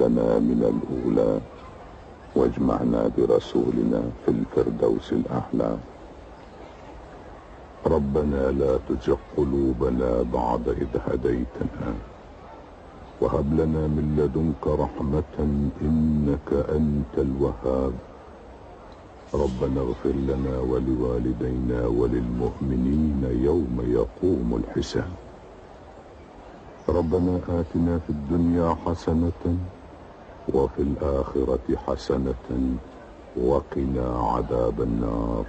لنا من الأولى واجمعنا برسولنا في الفردوس الأعلى. ربنا لا تزغ قلوبنا بعد إذ هديتنا. وهب لنا من لدنك رحمة إنك أنت الوهاب. ربنا اغفر لنا ولوالدينا وللمؤمنين يوم يقوم الحساب. ربنا آتنا في الدنيا حسنة وفي الآخرة حسنة وقنا عذاب النار.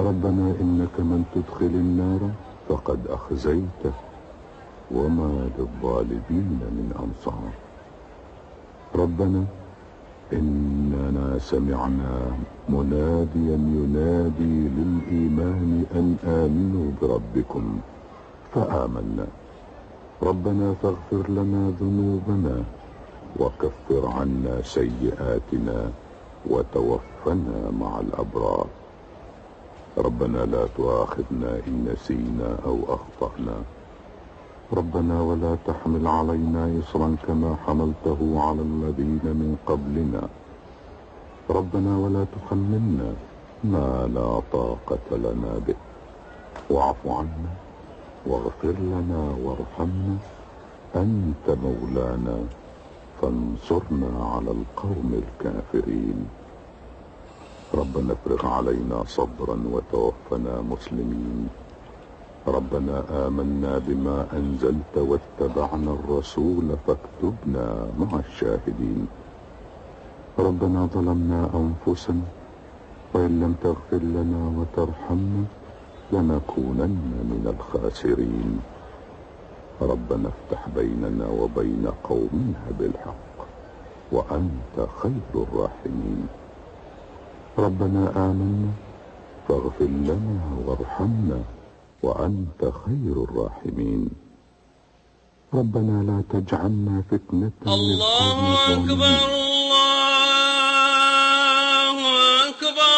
ربنا إنك من تدخل النار فقد أخزيته وما للظالمين من أنصار. ربنا إننا سمعنا مناديا ينادي للإيمان أن آمنوا بربكم فآمنا. ربنا فاغفر لنا ذنوبنا وكفر عنا سيئاتنا وتوفنا مع الأبرار. ربنا لا تؤاخذنا إن نسينا أو أخطأنا. ربنا ولا تحمل علينا إصرا كما حملته على الذين من قبلنا. ربنا ولا تحملنا ما لا طاقة لنا به. واعف عنا. واغفر لنا وارحمنا أنت مولانا فانصرنا على القوم الكافرين. ربنا افرغ علينا صبرا وتوفنا مسلمين. ربنا آمنا بما أنزلت واتبعنا الرسول فاكتبنا مع الشاهدين. ربنا ظلمنا أنفسنا وإن لم تغفر لنا وترحمنا لنكونن من الخاسرين. ربنا افتح بيننا وبين قومنا بالحق وأنت خير الراحمين. ربنا آمنا فاغفر لنا وارحمنا وأنت خير الراحمين. ربنا لا تجعلنا فتنة الله أكبر الله أكبر.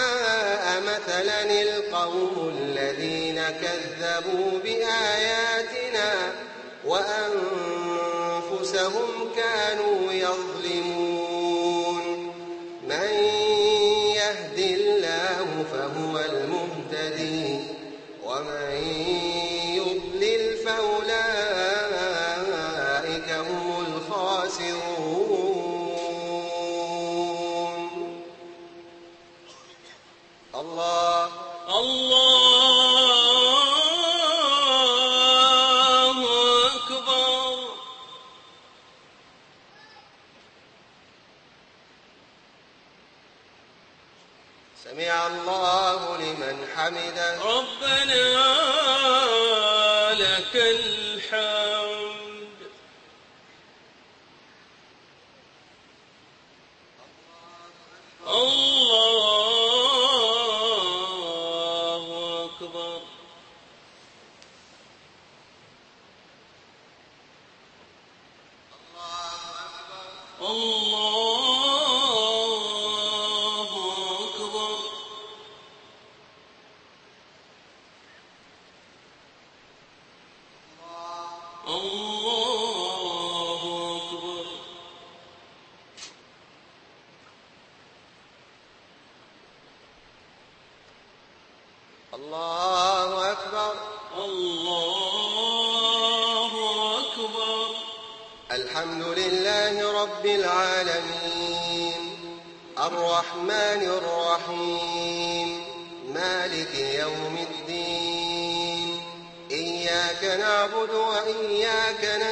القوم الذين كذبوا بآياتنا وأنفسهم كانوا يظلمون. من يهد الله فهو المهتدي ومن الله لمن حمده. ربنا لك الحمد. الله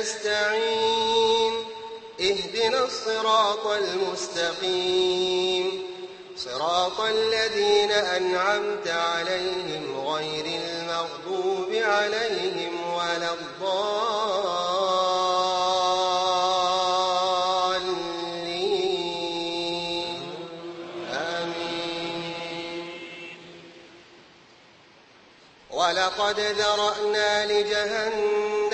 نستعين. اهدنا الصراط المستقيم. صراط الذين أنعمت عليهم غير المغضوب عليهم ولا الضالين. آمين. ولقد ذرأنا لجهنم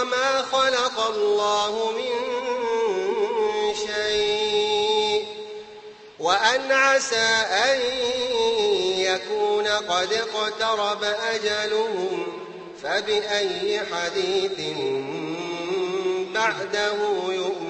وما خلق الله من شيء وأن عسى أن يكون قد اقترب أجلهم فبأي حديث بعده يؤمنون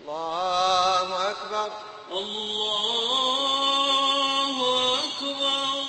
الله أكبر الله أكبر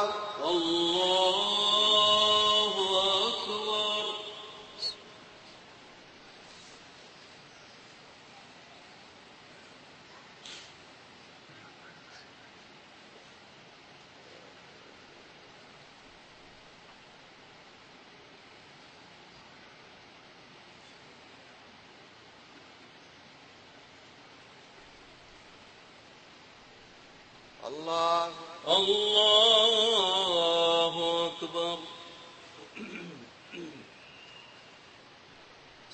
أكبر الله أكبر. الله الله أكبر